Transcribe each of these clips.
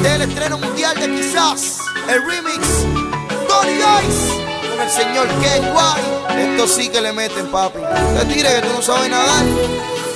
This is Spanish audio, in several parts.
Este es el estreno mundial de quizás el remix Tony Dice con el señor Ken White. Esto sí que le meten, papi. Te tire que tú no sabes nadar.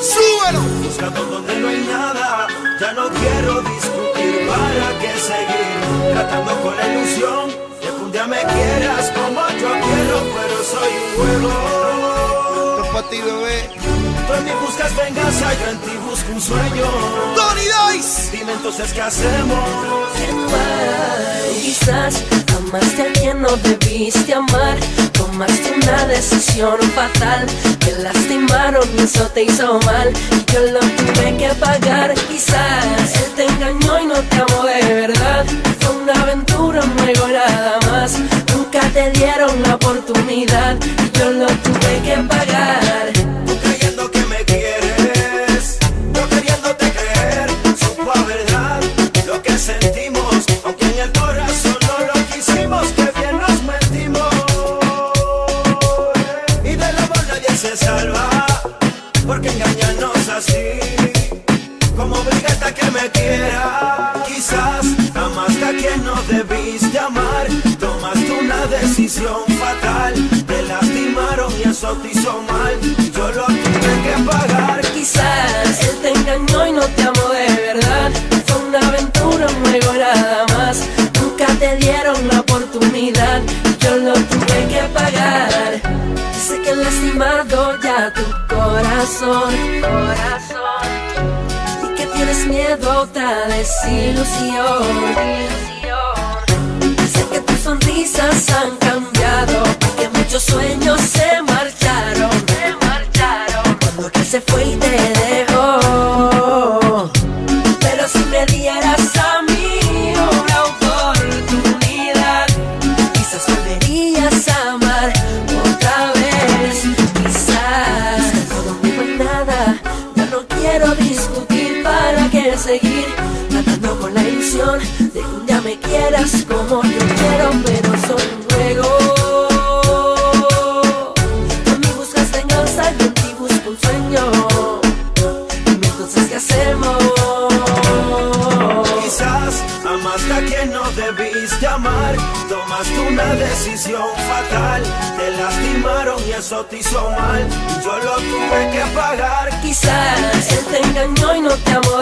¡Súbelo! Buscando donde no hay nada, ya no quiero discutir para qué seguir. Tratando con la ilusión de que un día me quieras como yo quiero, pero soy un juego. Esto es para ti, bebé. Tú en mí buscas venganza, yo en ti busco un sueño. Tony Dice. Dime entonces qué hacemos. Quizás amaste a quien no debiste amar. Tomaste una decisión fatal. Te lastimaron y eso te hizo mal. Y yo lo tuve que pagar. Quizás él te engañó y no te amó de verdad. Fue una aventura, un juego nada más. Nunca te dieron la oportunidad. Y yo lo tuve que pagar. Porque engañarnos así, como obligarte que me quiera. Quizás amaste a quien no debiste amar, tomaste una decisión fatal, te lastimaron y eso te hizo mal, yo lo tuve que pagar. Quizás él te engañó y no te amó de verdad. Fue una aventura, un juego nada más. Nunca te dieron la oportunidad. Yo lo tuve que pagar. Que han lastimado ya tu corazón. Corazón. Y que tienes miedo a otra desilusión. Sé que tus sonrisas han cambiado. Que muchos sueños se marcharon. Se marcharon. Cuando que se fue y te dejó. Pero si me dieras a mí una oportunidad, quizás volverías a amar quiero discutir para qué seguir. Tratando con la ilusión de que un día me quieras como yo quiero, pero soy un juego. En mí buscas venganza, yo en busco un sueño. Dime entonces qué hacemos. Tomaste una decisión fatal, te lastimaron y eso te hizo mal, yo lo tuve que pagar. Quizás él te engañó y no te amó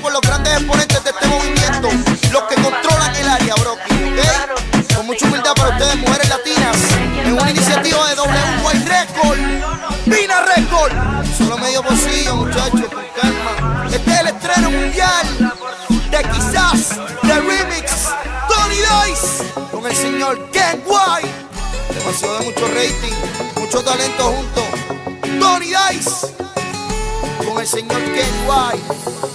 por los grandes exponentes de este movimiento, los que controlan el área, bro. ¿ok? Con mucha humildad para ustedes, mujeres latinas, en una iniciativa de WY Record, Vina Record. Solo medio pocillo, muchachos, con calma. Este es el estreno mundial de quizás, de remix, Tony Dice, con el señor Ken White. Demasiado de mucho rating, mucho talento juntos. Tony Dice con el señor Ken White.